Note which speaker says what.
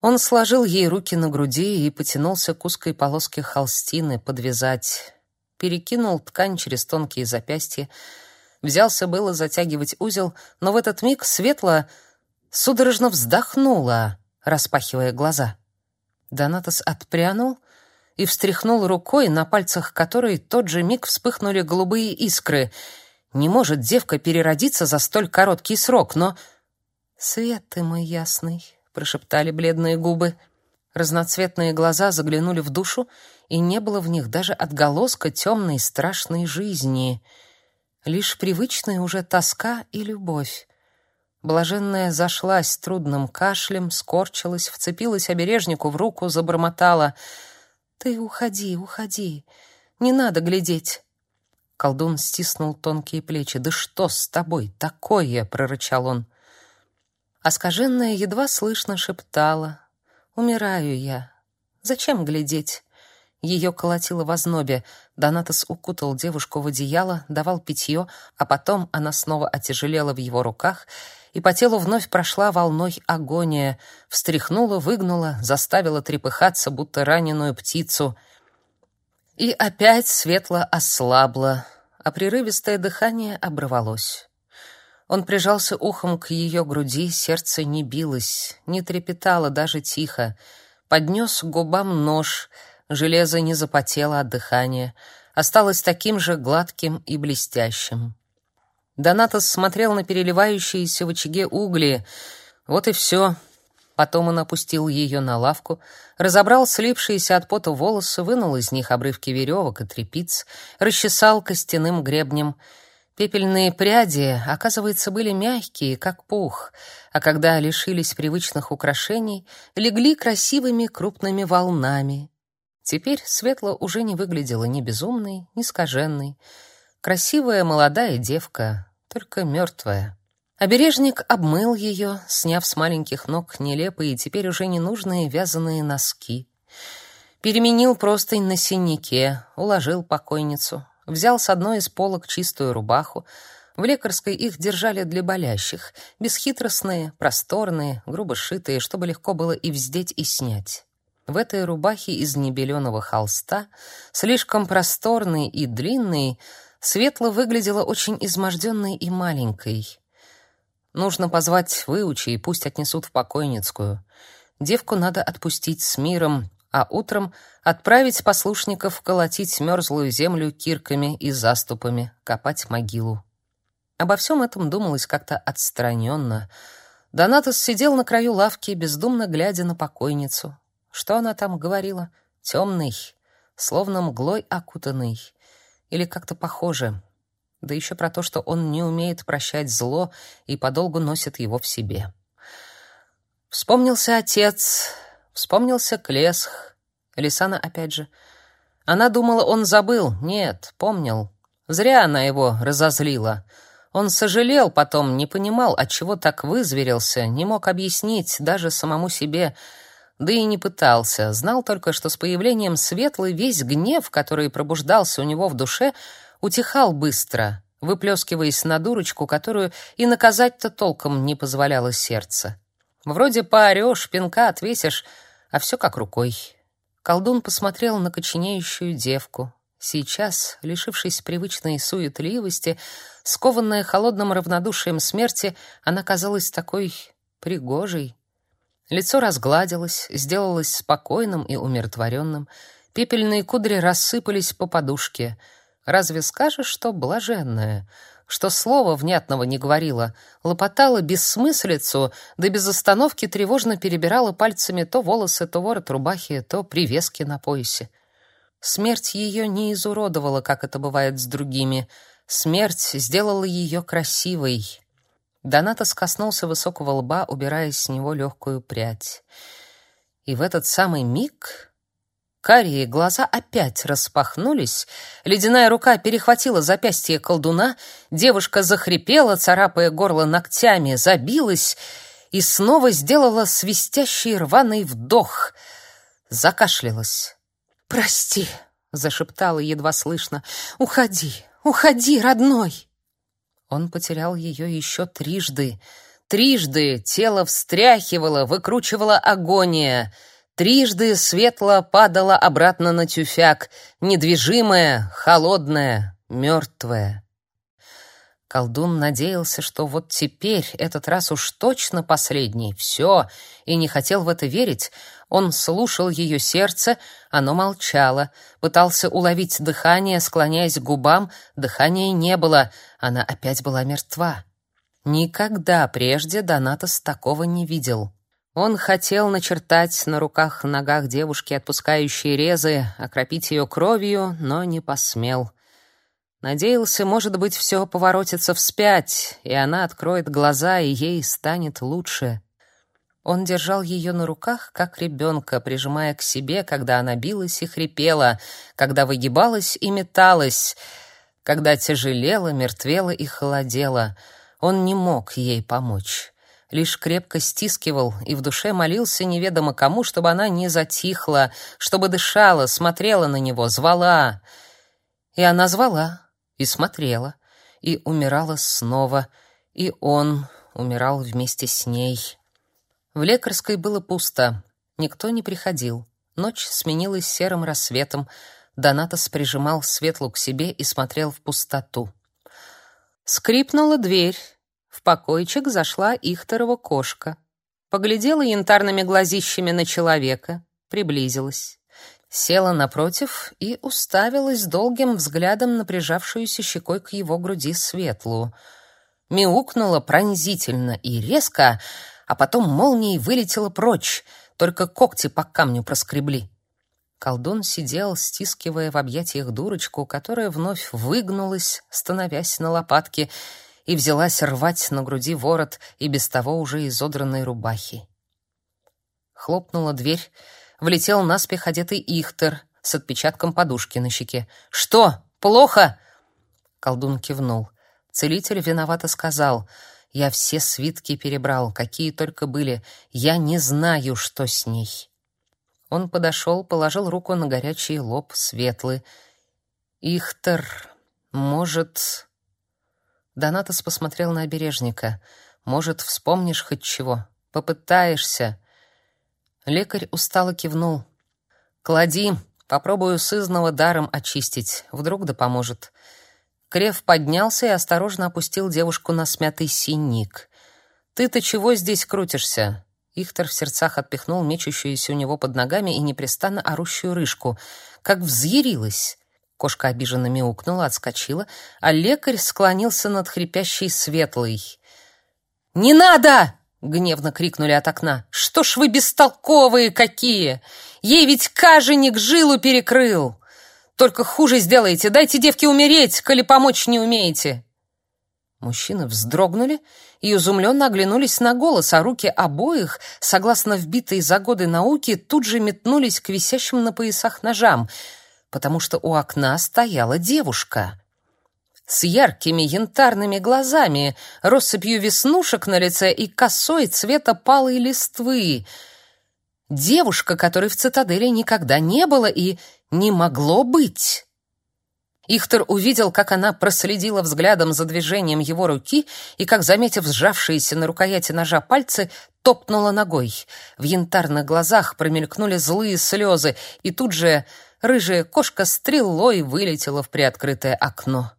Speaker 1: Он сложил ей руки на груди и потянулся к узкой полоске холстины подвязать. Перекинул ткань через тонкие запястья. Взялся было затягивать узел, но в этот миг Светла судорожно вздохнула, распахивая глаза. Донатос отпрянул и встряхнул рукой, на пальцах которой тот же миг вспыхнули голубые искры. Не может девка переродиться за столь короткий срок, но... «Свет ты мой ясный», — прошептали бледные губы. Разноцветные глаза заглянули в душу, и не было в них даже отголоска темной страшной жизни. Лишь привычная уже тоска и любовь. Блаженная зашлась трудным кашлем, скорчилась, вцепилась обережнику в руку, забормотала. «Ты уходи, уходи, не надо глядеть». Колдун стиснул тонкие плечи. «Да что с тобой такое?» — прорычал он. Оскаженная едва слышно шептала. «Умираю я. Зачем глядеть?» Ее колотило в ознобе. Донатос укутал девушку в одеяло, давал питье, а потом она снова отяжелела в его руках, и по телу вновь прошла волной агония, встряхнула, выгнула, заставила трепыхаться, будто раненую птицу. И опять светло ослабло, а прерывистое дыхание оборвалось. Он прижался ухом к ее груди, сердце не билось, не трепетало даже тихо. Поднес к губам нож, железо не запотело от дыхания, осталось таким же гладким и блестящим. Донатос смотрел на переливающиеся в очаге угли. Вот и все. Потом он опустил ее на лавку, разобрал слипшиеся от пота волосы, вынул из них обрывки веревок и тряпиц, расчесал костяным гребнем — Пепельные пряди, оказывается, были мягкие, как пух, а когда лишились привычных украшений, легли красивыми крупными волнами. Теперь Светла уже не выглядела ни безумной, ни скаженной. Красивая молодая девка, только мертвая. Обережник обмыл ее, сняв с маленьких ног нелепые теперь уже ненужные вязаные носки. Переменил простынь на синяке, уложил покойницу, взял с одной из полок чистую рубаху. В лекарской их держали для болящих, бесхитростные, просторные, грубо сшитые, чтобы легко было и вздеть, и снять. В этой рубахе из небеленого холста, слишком просторной и длинной, светло выглядела очень изможденной и маленькой. Нужно позвать выучи и пусть отнесут в покойницкую. Девку надо отпустить с миром, а утром отправить послушников колотить мерзлую землю кирками и заступами, копать могилу. Обо всем этом думалось как-то отстраненно. Донатос сидел на краю лавки, бездумно глядя на покойницу. Что она там говорила? Темный, словно мглой окутанный. Или как-то похоже. Да еще про то, что он не умеет прощать зло и подолгу носит его в себе. Вспомнился отец, Вспомнился Клесх. Лисана опять же. Она думала, он забыл. Нет, помнил. Зря она его разозлила. Он сожалел потом, не понимал, от чего так вызверился, не мог объяснить даже самому себе, да и не пытался. Знал только, что с появлением Светлой весь гнев, который пробуждался у него в душе, утихал быстро, выплескиваясь на дурочку, которую и наказать-то толком не позволяло сердце. Вроде поорешь, пинка отвесишь, а все как рукой. Колдун посмотрел на коченеющую девку. Сейчас, лишившись привычной суетливости, скованная холодным равнодушием смерти, она казалась такой пригожей. Лицо разгладилось, сделалось спокойным и умиротворенным. Пепельные кудри рассыпались по подушке. Разве скажешь, что блаженная? Что слова внятного не говорила, лопотала бессмыслицу, да без остановки тревожно перебирала пальцами то волосы, то ворот рубахи, то привески на поясе. Смерть ее не изуродовала, как это бывает с другими. Смерть сделала ее красивой. Донатос коснулся высокого лба, убирая с него легкую прядь. И в этот самый миг Карие глаза опять распахнулись, ледяная рука перехватила запястье колдуна, девушка захрипела, царапая горло ногтями, забилась и снова сделала свистящий рваный вдох. Закашлялась. «Прости», — зашептала едва слышно, — «уходи, уходи, родной». Он потерял ее еще трижды, Трижды тело встряхивало, выкручивала агония. Трижды светло падала обратно на тюфяк, недвижимая, холодная, мертвая. Колдун надеялся, что вот теперь, этот раз уж точно последний, все, и не хотел в это верить. Он слушал ее сердце, оно молчало, пытался уловить дыхание, склоняясь к губам, дыхания не было, она опять была мертва. Никогда прежде Донатос такого не видел. Он хотел начертать на руках-ногах девушки отпускающие резы, окропить ее кровью, но не посмел. Надеялся, может быть, все поворотится вспять, и она откроет глаза, и ей станет лучше. Он держал ее на руках, как ребенка, прижимая к себе, когда она билась и хрипела, когда выгибалась и металась, когда тяжелела, мертвела и холодела. Он не мог ей помочь. Лишь крепко стискивал и в душе молился неведомо кому, чтобы она не затихла, чтобы дышала, смотрела на него, звала. И она звала и смотрела, и умирала снова, и он умирал вместе с ней. В лекарской было пусто, никто не приходил. Ночь сменилась серым рассветом. Донатос прижимал Светлу к себе и смотрел в пустоту. Скрипнула дверь. В покойчик зашла Ихторова кошка. Поглядела янтарными глазищами на человека, приблизилась села напротив и уставилась долгим взглядом на прижавшуюся щекой к его груди светлую. Мяукнула пронзительно и резко, а потом молнией вылетела прочь, только когти по камню проскребли. Колдун сидел, стискивая в объятиях дурочку, которая вновь выгнулась, становясь на лопатки, и взялась рвать на груди ворот и без того уже изодранной рубахи. Хлопнула дверь, влетел наспех одетый Ихтер с отпечатком подушки на щеке. «Что, плохо?» Колдун кивнул. Целитель виновато сказал, «Я все свитки перебрал, какие только были. Я не знаю, что с ней». Он подошел, положил руку на горячий лоб светлый. «Ихтер, может...» Донатос посмотрел на обережника. «Может, вспомнишь хоть чего? Попытаешься?» Лекарь устало кивнул. «Клади, попробую сызного даром очистить, вдруг да поможет». Крев поднялся и осторожно опустил девушку на смятый синик. «Ты-то чего здесь крутишься?» Ихтер в сердцах отпихнул мечущуюся у него под ногами и непрестанно орущую рыжку. Как взъярилась! Кошка обиженно мяукнула, отскочила, а лекарь склонился над хрипящей светлой. «Не надо!» — гневно крикнули от окна. «Что ж вы бестолковые какие! Ей ведь каженик жилу перекрыл! Только хуже сделаете, дайте девке умереть, коли помочь не умеете!» Мужчины вздрогнули и изумленно оглянулись на голос, а руки обоих, согласно вбитой за годы науки, тут же метнулись к висящим на поясах ножам, потому что у окна стояла девушка с яркими янтарными глазами, россыпью веснушек на лице и косой цвета палой листвы. Девушка, которой в цитадели никогда не было и не могло быть. Ихтер увидел, как она проследила взглядом за движением его руки и, как, заметив сжавшиеся на рукояти ножа пальцы, топнула ногой. В янтарных глазах промелькнули злые слезы, и тут же рыжая кошка стрелой вылетела в приоткрытое окно.